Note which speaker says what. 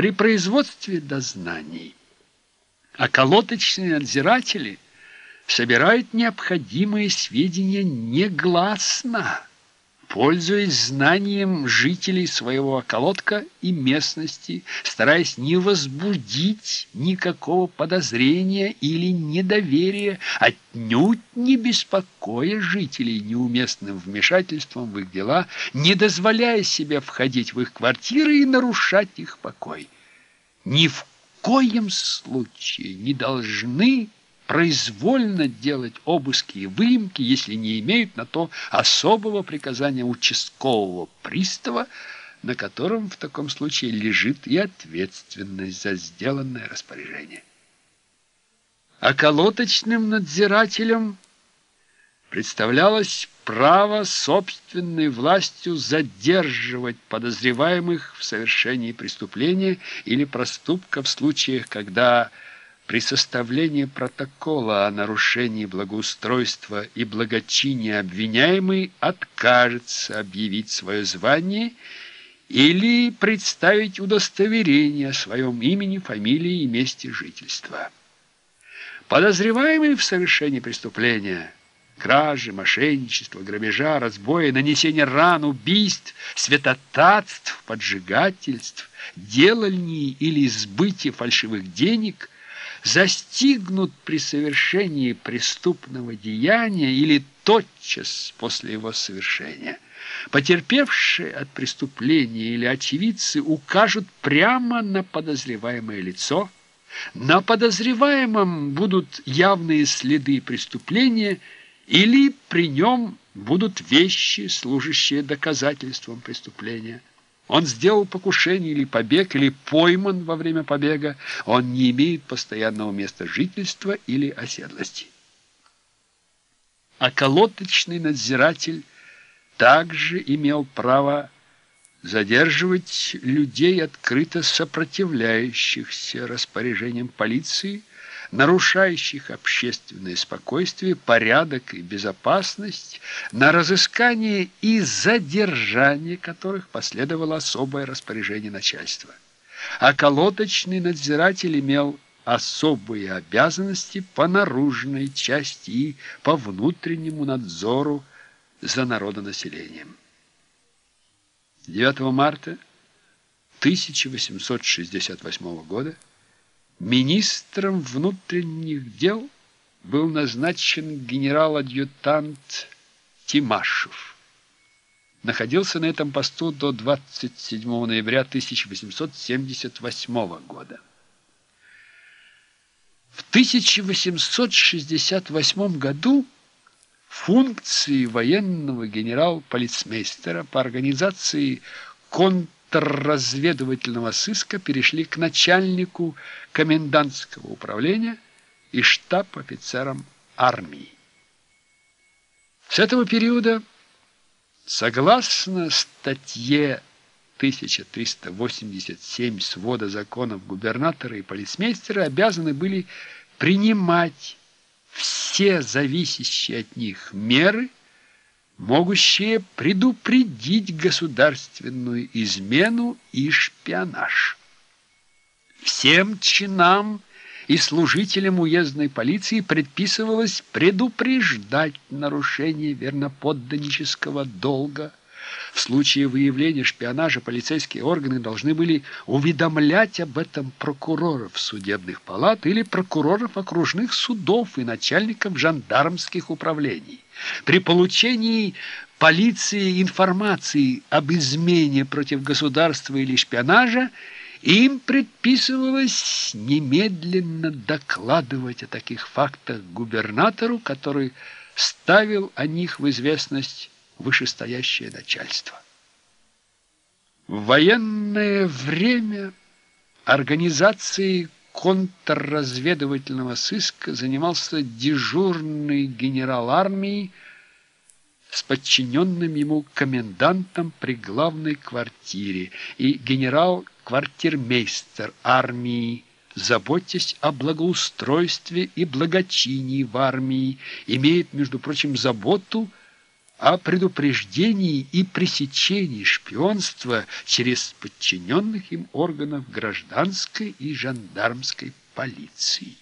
Speaker 1: При производстве дознаний. Околоточные надзиратели собирают необходимые сведения негласно, пользуясь знанием жителей своего околотка и местности, стараясь не возбудить никакого подозрения или недоверия, отнюдь не беспокоя жителей неуместным вмешательством в их дела, не дозволяя себе входить в их квартиры и нарушать их покой. Ни в коем случае не должны произвольно делать обыски и выемки, если не имеют на то особого приказания участкового пристава, на котором в таком случае лежит и ответственность за сделанное распоряжение. А колоточным надзирателям представлялось право собственной властью задерживать подозреваемых в совершении преступления или проступка в случаях, когда при составлении протокола о нарушении благоустройства и благочиния обвиняемый откажется объявить свое звание или представить удостоверение о своем имени, фамилии и месте жительства. Подозреваемый в совершении преступления – кражи, мошенничества, грабежа, разбоя, нанесения ран, убийств, святотатств, поджигательств, делальни или сбытия фальшивых денег – застигнут при совершении преступного деяния или тотчас после его совершения. Потерпевшие от преступления или очевидцы укажут прямо на подозреваемое лицо. На подозреваемом будут явные следы преступления или при нем будут вещи, служащие доказательством преступления. Он сделал покушение или побег, или пойман во время побега. Он не имеет постоянного места жительства или оседлости. А колоточный надзиратель также имел право задерживать людей, открыто сопротивляющихся распоряжениям полиции, нарушающих общественное спокойствие, порядок и безопасность, на разыскание и задержание которых последовало особое распоряжение начальства. А колоточный надзиратель имел особые обязанности по наружной части и по внутреннему надзору за народонаселением. 9 марта 1868 года Министром внутренних дел был назначен генерал-адъютант Тимашев. Находился на этом посту до 27 ноября 1878 года. В 1868 году функции военного генерал-полицмейстера по организации контрразведки контрразведывательного сыска перешли к начальнику комендантского управления и штаб-офицерам армии. С этого периода, согласно статье 1387 свода законов губернаторы и полицмейстеры обязаны были принимать все зависящие от них меры – могущие предупредить государственную измену и шпионаж. Всем чинам и служителям уездной полиции предписывалось предупреждать нарушение верноподданнического долга, в случае выявления шпионажа полицейские органы должны были уведомлять об этом прокуроров судебных палат или прокуроров окружных судов и начальников жандармских управлений. При получении полиции информации об измене против государства или шпионажа им предписывалось немедленно докладывать о таких фактах губернатору, который ставил о них в известность вышестоящее начальство. В военное время организацией контрразведывательного сыска занимался дежурный генерал армии с подчиненным ему комендантом при главной квартире. И генерал-квартирмейстер армии, заботясь о благоустройстве и благочинии в армии, имеет, между прочим, заботу о предупреждении и пресечении шпионства через подчиненных им органов гражданской и жандармской полиции.